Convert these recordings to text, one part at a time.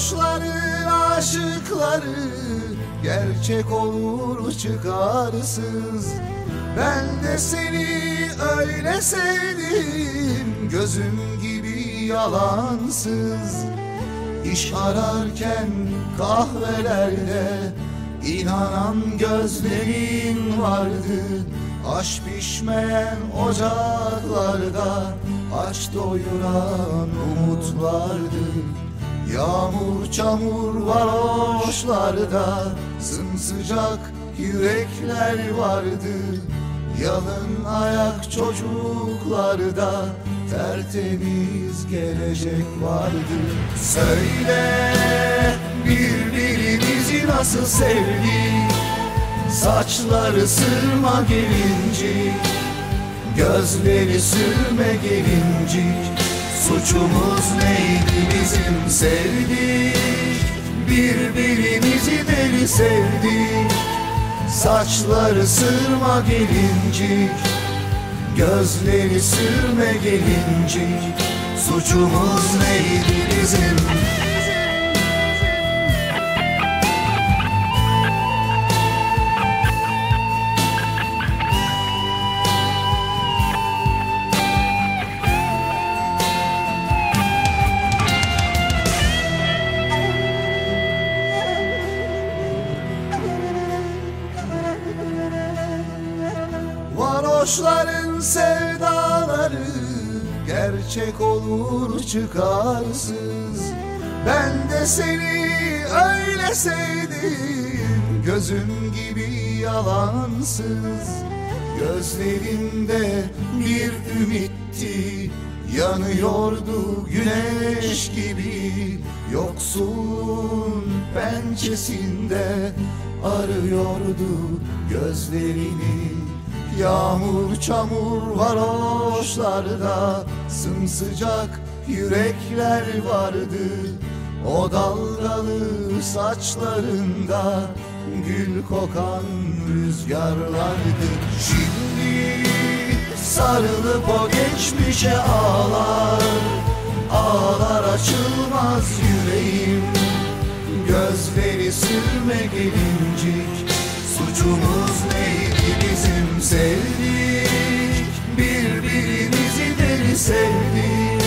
Varoşların aşıkları Gerçek olur çıkarsız? Ben de seni öyle sevdim Gözüm gibi yalansız. İş ararken kahvelerde inanan gözlerin vardı. Aş pişmeyen ocaklarda Aç doyuran umutlardı Yağmur çamur varoşlarda Sımsıcak yürekler vardı. Yalın ayak çocuklarda Tertemiz gelecek vardı. Söyle birbirimizi nasıl sevdik? Saçları sırma gelincik Gözleri sürme gelincik Suçumuz neydi bizim sevdik? Birbirimizi deli sevdik. Saçları sırma gelincik. Gözleri sürme gelincik. Suçumuz neydi bizim Varoşların sevdaları gerçek olur çıkarsız. Ben de seni öyle sevdim gözüm gibi yalansız. Gözlerinde bir ümitti yanıyordu güneş gibi. Yoksulun pençesinde arıyordu gözlerini Yağmur çamur varoşlarda Sımsıcak yürekler vardı. O dalgalı saçlarında Gül kokan rüzgarlardı. Şimdi sarılıp o geçmişe ağlar. Ağlar açılmaz yüreğim. Gözleri sürme gelincik Suçumuz neydi bizim sevdik? Birbirimizi deli sevdik.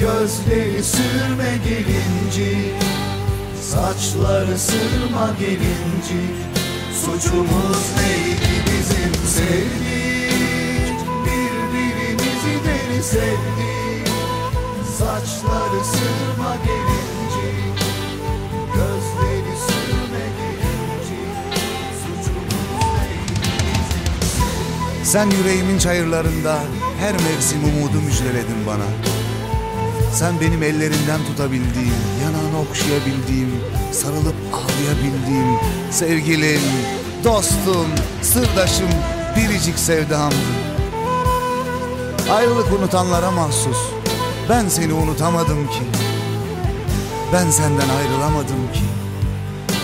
Gözleri sürme gelincik Saçları sırma gelincik Suçumuz neydi bizim sevdik? Birbirimizi deli sevdik. Saçları sırma gelincik Sen yüreğimin çayırlarında her mevsim umudu müjdeledin bana. Sen benim ellerinden tutabildiğim, yanağını okşayabildiğim, sarılıp ağlayabildiğim sevgilim, dostum, sırdaşım, biricik sevdamdın. Ayrılık unutanlara mahsus. Ben seni unutamadım ki. Ben senden ayrılamadım ki.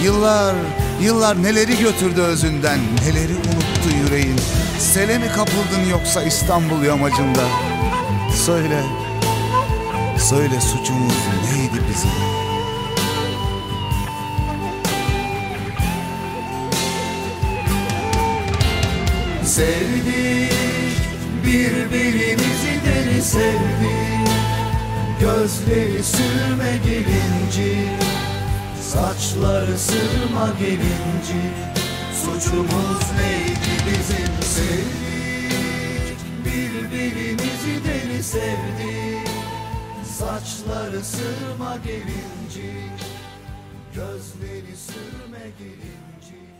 Yıllar, yıllar neleri götürdü özünden, neleri unuttu yüreğin. Sele mi kapıldın yoksa İstanbul yamacında? Söyle, söyle suçumuz neydi bizim? Sevdik birbirimizi deli sevdik Gözleri sürme gelinci Saçları sırma gelinci Suçumuz neydi bizim sevdik? Birbirimizi deli sevdik. Saçları sırma gelinci Gözleri sürme gelinci